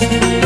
Dios.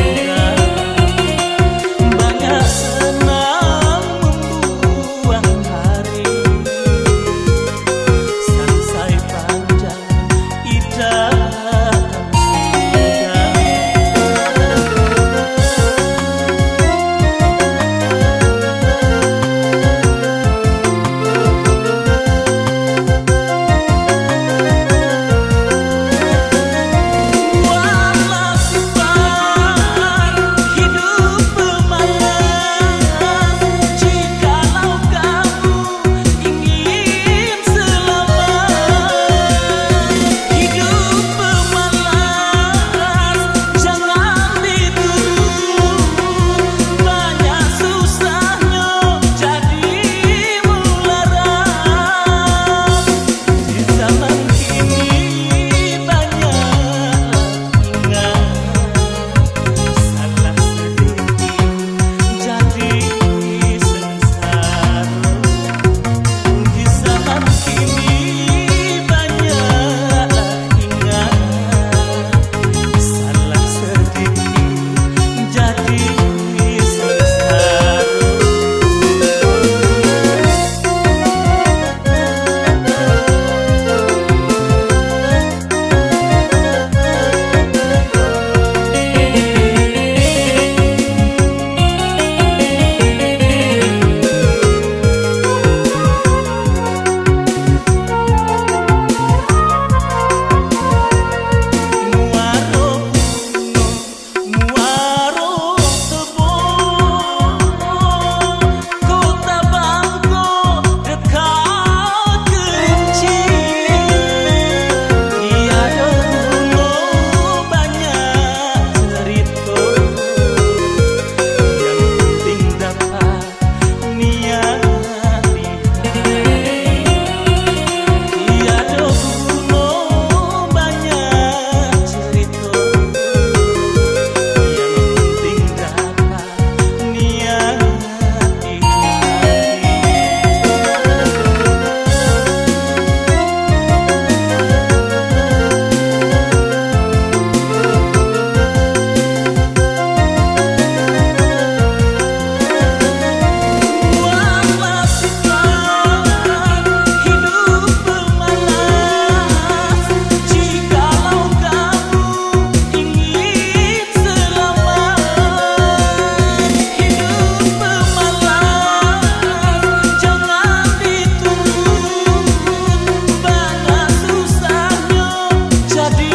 ousadia.